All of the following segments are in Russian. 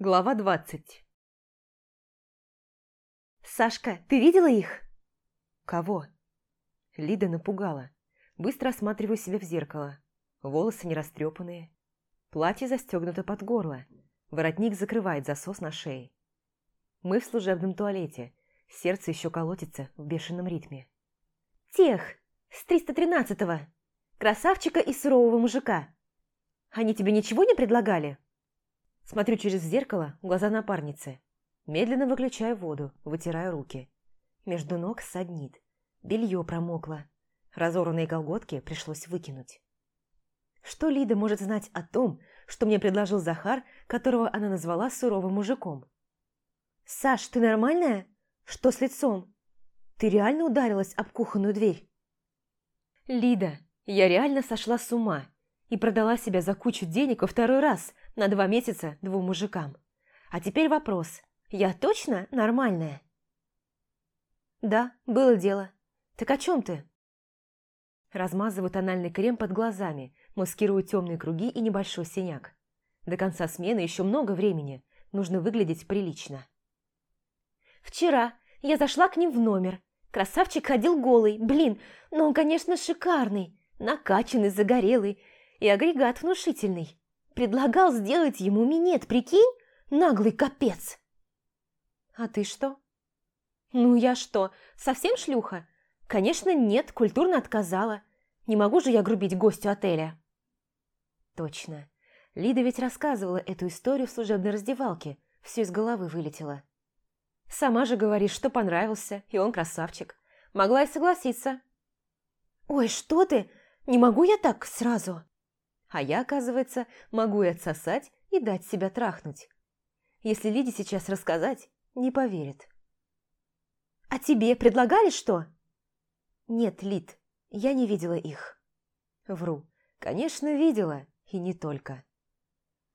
Глава двадцать «Сашка, ты видела их?» «Кого?» Лида напугала. Быстро осматриваю себя в зеркало. Волосы не растрепанные. Платье застегнуто под горло. Воротник закрывает засос на шее. Мы в служебном туалете. Сердце еще колотится в бешеном ритме. «Тех! С 313-го! Красавчика и сурового мужика! Они тебе ничего не предлагали?» Смотрю через зеркало глаза напарницы. Медленно выключаю воду, вытираю руки. Между ног саднит. Белье промокло. Разорванные колготки пришлось выкинуть. Что Лида может знать о том, что мне предложил Захар, которого она назвала суровым мужиком? «Саш, ты нормальная? Что с лицом? Ты реально ударилась об кухонную дверь?» «Лида, я реально сошла с ума и продала себя за кучу денег во второй раз, на два месяца двум мужикам. А теперь вопрос. Я точно нормальная? Да, было дело. Так о чем ты? Размазываю тональный крем под глазами, маскирую темные круги и небольшой синяк. До конца смены еще много времени, нужно выглядеть прилично. Вчера я зашла к ним в номер. Красавчик ходил голый, блин, но он, конечно, шикарный, накачанный, загорелый и агрегат внушительный. Предлагал сделать ему минет, прикинь? Наглый капец. А ты что? Ну я что, совсем шлюха? Конечно, нет, культурно отказала. Не могу же я грубить гостю отеля. Точно. Лида ведь рассказывала эту историю в служебной раздевалке. Все из головы вылетело. Сама же говоришь, что понравился, и он красавчик. Могла и согласиться. Ой, что ты? Не могу я так сразу. А я, оказывается, могу и отсосать, и дать себя трахнуть. Если Лиде сейчас рассказать, не поверит. «А тебе предлагали что?» «Нет, Лид, я не видела их». Вру. «Конечно, видела, и не только».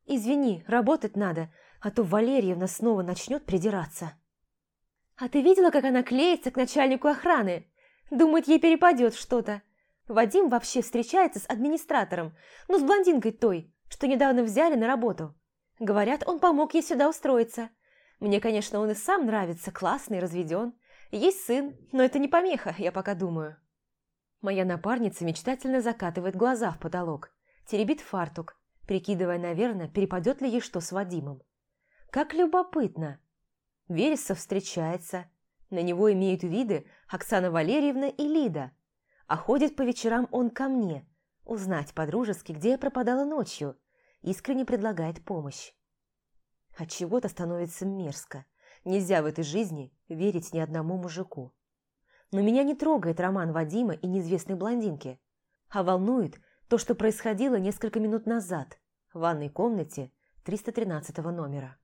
«Извини, работать надо, а то Валерьевна снова начнет придираться». «А ты видела, как она клеится к начальнику охраны? Думает, ей перепадет что-то. Вадим вообще встречается с администратором, ну, с блондинкой той, что недавно взяли на работу. Говорят, он помог ей сюда устроиться. Мне, конечно, он и сам нравится, классный, разведен. Есть сын, но это не помеха, я пока думаю. Моя напарница мечтательно закатывает глаза в потолок, теребит фартук, прикидывая, наверное, перепадет ли ей что с Вадимом. Как любопытно. Вересов встречается. На него имеют виды Оксана Валерьевна и Лида – а ходит по вечерам он ко мне, узнать по-дружески, где я пропадала ночью, искренне предлагает помощь. От чего-то становится мерзко. Нельзя в этой жизни верить ни одному мужику. Но меня не трогает роман Вадима и неизвестной блондинки, а волнует то, что происходило несколько минут назад в ванной комнате 313 номера.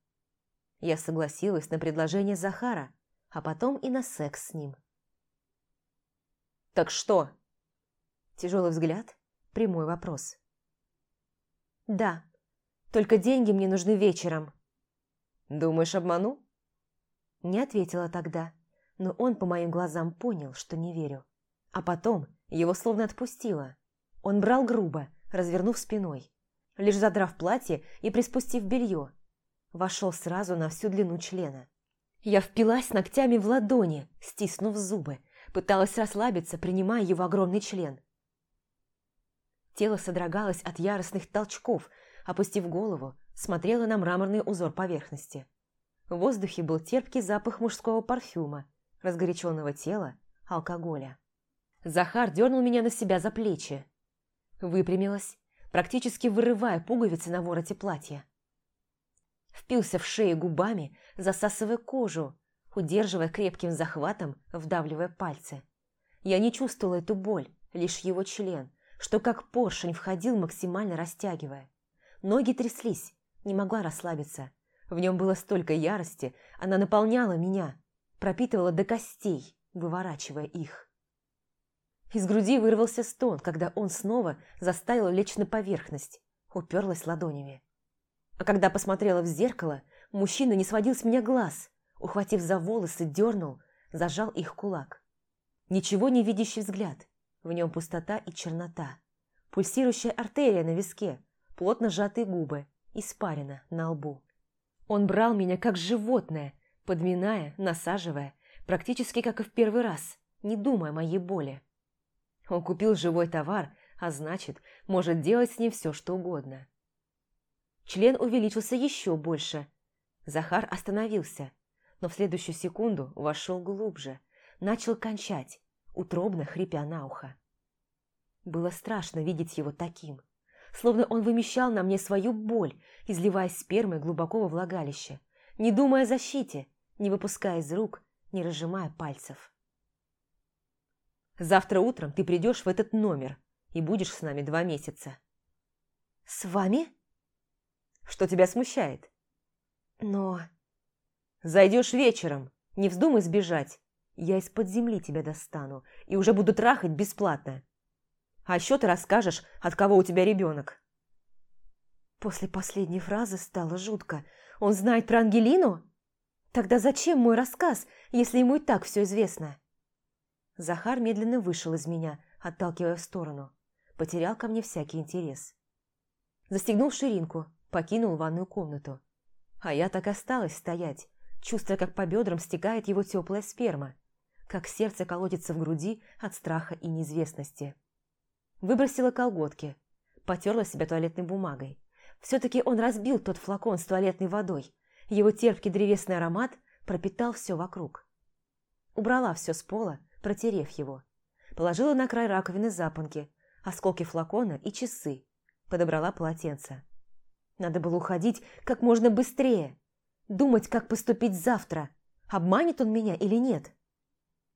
Я согласилась на предложение Захара, а потом и на секс с ним. «Так что?» Тяжелый взгляд, прямой вопрос. «Да, только деньги мне нужны вечером». «Думаешь, обману?» Не ответила тогда, но он по моим глазам понял, что не верю. А потом его словно отпустило. Он брал грубо, развернув спиной, лишь задрав платье и приспустив белье. Вошел сразу на всю длину члена. Я впилась ногтями в ладони, стиснув зубы, Пыталась расслабиться, принимая его огромный член. Тело содрогалось от яростных толчков, опустив голову, смотрела на мраморный узор поверхности. В воздухе был терпкий запах мужского парфюма, разгоряченного тела, алкоголя. Захар дернул меня на себя за плечи. Выпрямилась, практически вырывая пуговицы на вороте платья. Впился в шею губами, засасывая кожу, удерживая крепким захватом, вдавливая пальцы. Я не чувствовала эту боль, лишь его член, что как поршень входил, максимально растягивая. Ноги тряслись, не могла расслабиться. В нем было столько ярости, она наполняла меня, пропитывала до костей, выворачивая их. Из груди вырвался стон, когда он снова заставил лечь на поверхность, уперлась ладонями. А когда посмотрела в зеркало, мужчина не сводил с меня глаз, ухватив за волосы, дернул, зажал их кулак. Ничего не видящий взгляд, в нем пустота и чернота. Пульсирующая артерия на виске, плотно сжатые губы, испарина на лбу. Он брал меня как животное, подминая, насаживая, практически как и в первый раз, не думая о моей боли. Он купил живой товар, а значит, может делать с ним все, что угодно. Член увеличился еще больше. Захар остановился, но в следующую секунду вошел глубже, начал кончать, утробно хрипя на ухо. Было страшно видеть его таким, словно он вымещал на мне свою боль, изливая спермой глубоко во влагалище, не думая о защите, не выпуская из рук, не разжимая пальцев. «Завтра утром ты придешь в этот номер и будешь с нами два месяца». «С вами?» «Что тебя смущает?» «Но...» «Зайдешь вечером, не вздумай сбежать. Я из-под земли тебя достану и уже буду трахать бесплатно. А еще ты расскажешь, от кого у тебя ребенок». После последней фразы стало жутко. «Он знает про Ангелину? Тогда зачем мой рассказ, если ему и так все известно?» Захар медленно вышел из меня, отталкивая в сторону. Потерял ко мне всякий интерес. Застегнул ширинку, покинул ванную комнату. А я так осталась стоять, чувствуя, как по бедрам стекает его теплая сперма, как сердце колотится в груди от страха и неизвестности. Выбросила колготки, потерла себя туалетной бумагой. Все-таки он разбил тот флакон с туалетной водой. Его терпкий древесный аромат пропитал все вокруг. Убрала все с пола, протерев его. Положила на край раковины запонки, осколки флакона и часы. Подобрала полотенце. Надо было уходить как можно быстрее. Думать, как поступить завтра. Обманет он меня или нет?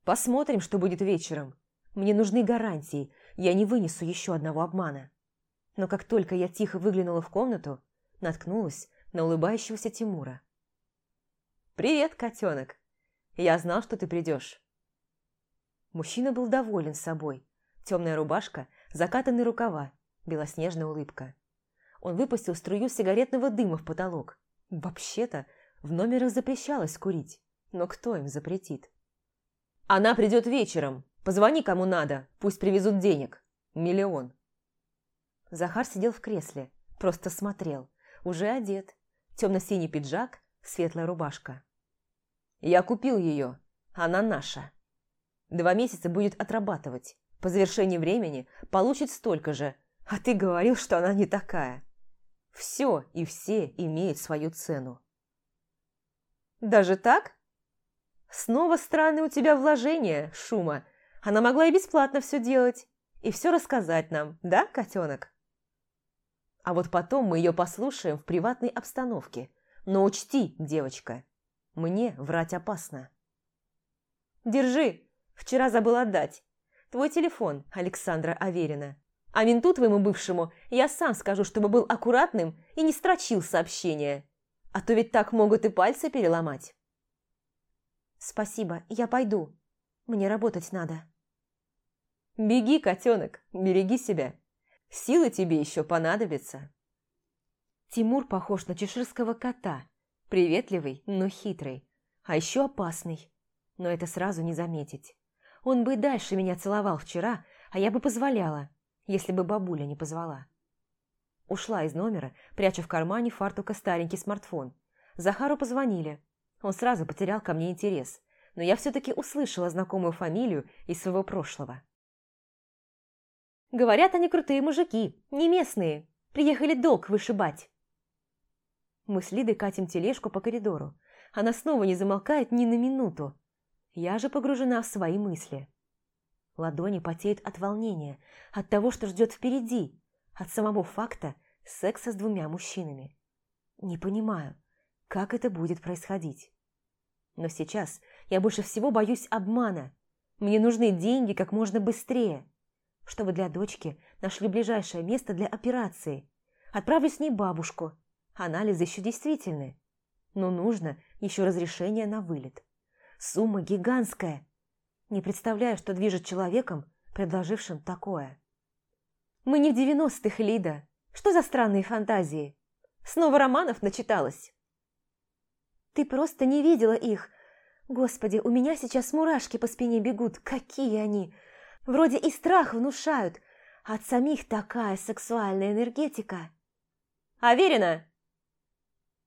Посмотрим, что будет вечером. Мне нужны гарантии. Я не вынесу еще одного обмана. Но как только я тихо выглянула в комнату, наткнулась на улыбающегося Тимура. «Привет, котенок! Я знал, что ты придешь». Мужчина был доволен собой. Темная рубашка, закатанные рукава, белоснежная улыбка. Он выпустил струю сигаретного дыма в потолок. Вообще-то, в номерах запрещалось курить, но кто им запретит? «Она придет вечером. Позвони кому надо, пусть привезут денег. Миллион». Захар сидел в кресле, просто смотрел. Уже одет. Темно-синий пиджак, светлая рубашка. «Я купил ее. Она наша». Два месяца будет отрабатывать. По завершении времени получит столько же. А ты говорил, что она не такая. Все и все имеют свою цену. Даже так? Снова странные у тебя вложения, Шума. Она могла и бесплатно все делать. И все рассказать нам, да, котенок? А вот потом мы ее послушаем в приватной обстановке. Но учти, девочка, мне врать опасно. Держи, Вчера забыл отдать. Твой телефон, Александра Аверина. А менту твоему бывшему я сам скажу, чтобы был аккуратным и не строчил сообщения. А то ведь так могут и пальцы переломать. Спасибо, я пойду. Мне работать надо. Беги, котенок, береги себя. Силы тебе еще понадобятся. Тимур похож на чеширского кота. Приветливый, но хитрый. А еще опасный. Но это сразу не заметить. Он бы и дальше меня целовал вчера, а я бы позволяла, если бы бабуля не позвала. Ушла из номера, пряча в кармане фартука старенький смартфон. Захару позвонили. Он сразу потерял ко мне интерес, но я все-таки услышала знакомую фамилию из своего прошлого. «Говорят, они крутые мужики, не местные. Приехали долг вышибать». Мы с Лидой катим тележку по коридору. Она снова не замолкает ни на минуту. Я же погружена в свои мысли. Ладони потеют от волнения, от того, что ждет впереди, от самого факта секса с двумя мужчинами. Не понимаю, как это будет происходить. Но сейчас я больше всего боюсь обмана. Мне нужны деньги как можно быстрее, чтобы для дочки нашли ближайшее место для операции. Отправлю с ней бабушку. Анализы еще действительны. Но нужно еще разрешение на вылет. Сумма гигантская. Не представляю, что движет человеком, предложившим такое. Мы не в девяностых, Лида. Что за странные фантазии? Снова романов начиталась. Ты просто не видела их. Господи, у меня сейчас мурашки по спине бегут. Какие они! Вроде и страх внушают, от самих такая сексуальная энергетика. Аверина!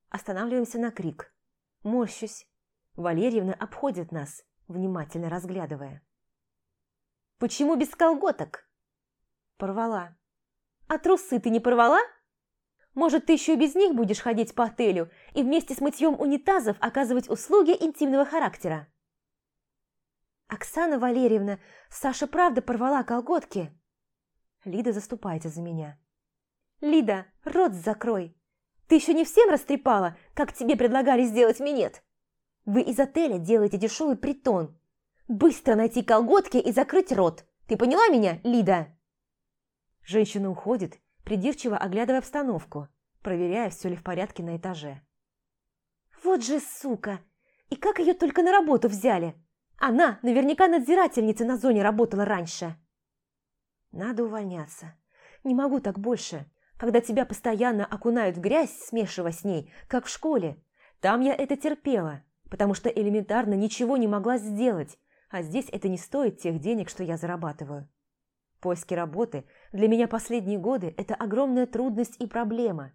Останавливаемся на крик. Морщусь. Валерьевна обходит нас, внимательно разглядывая. «Почему без колготок?» Порвала. «А трусы ты не порвала?» Может, ты еще и без них будешь ходить по отелю и вместе с мытьем унитазов оказывать услуги интимного характера?» «Оксана Валерьевна, Саша правда порвала колготки?» Лида заступается за меня. «Лида, рот закрой! Ты еще не всем растрепала, как тебе предлагали сделать минет? Вы из отеля делаете дешевый притон. Быстро найти колготки и закрыть рот. Ты поняла меня, Лида?» Женщина уходит, придирчиво оглядывая обстановку, проверяя, все ли в порядке на этаже. «Вот же сука! И как ее только на работу взяли! Она наверняка надзирательница на зоне работала раньше!» «Надо увольняться. Не могу так больше, когда тебя постоянно окунают в грязь, смешивая с ней, как в школе. Там я это терпела, потому что элементарно ничего не могла сделать, а здесь это не стоит тех денег, что я зарабатываю. Поиски работы для меня последние годы – это огромная трудность и проблема.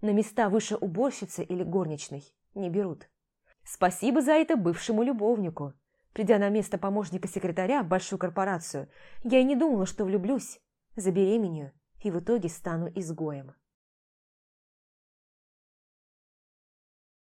На места выше уборщицы или горничной не берут. Спасибо за это бывшему любовнику. Придя на место помощника секретаря в большую корпорацию, я и не думала, что влюблюсь, забеременею и в итоге стану изгоем.